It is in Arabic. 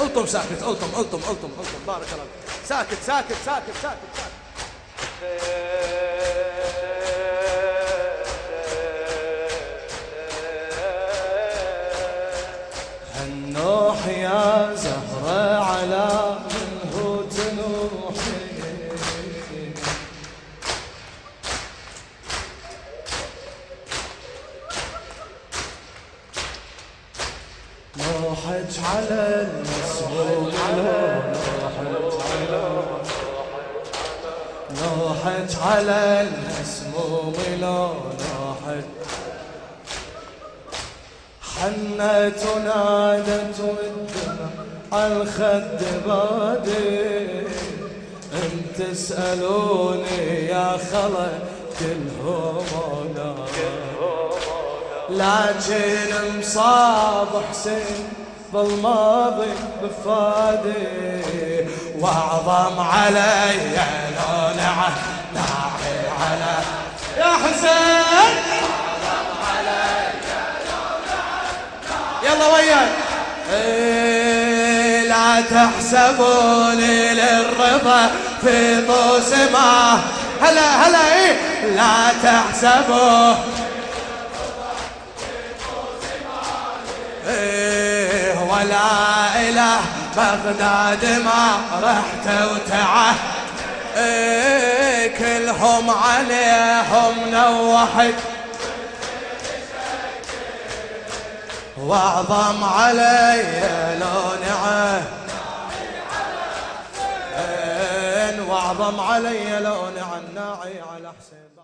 ألطم ساكت ألطم ألطم ألطم ألطم. بارك الله ساكت ساكت ساكت ساكت ساكت. هنوح يا زهرة على نوحج على المسموم نوحج على المسموم لو نوحج حنت ونادت والدمع عالخد بادي. أن تسألوني يا خلا كلهم لكن مصاب حسين بالماضي بفادي واعظم علي لو ناعي على يا حسين! يلا وياي. إيه لا تحسبوني للرضا في طوس ما هلا هلا إيه. لا تحسبوا ولا إله بغداد ما رحت وتعه إيه كلهم عليهم نوحت. واعظم علي لو نعه واعظم علي لو نعى الناعي على حسين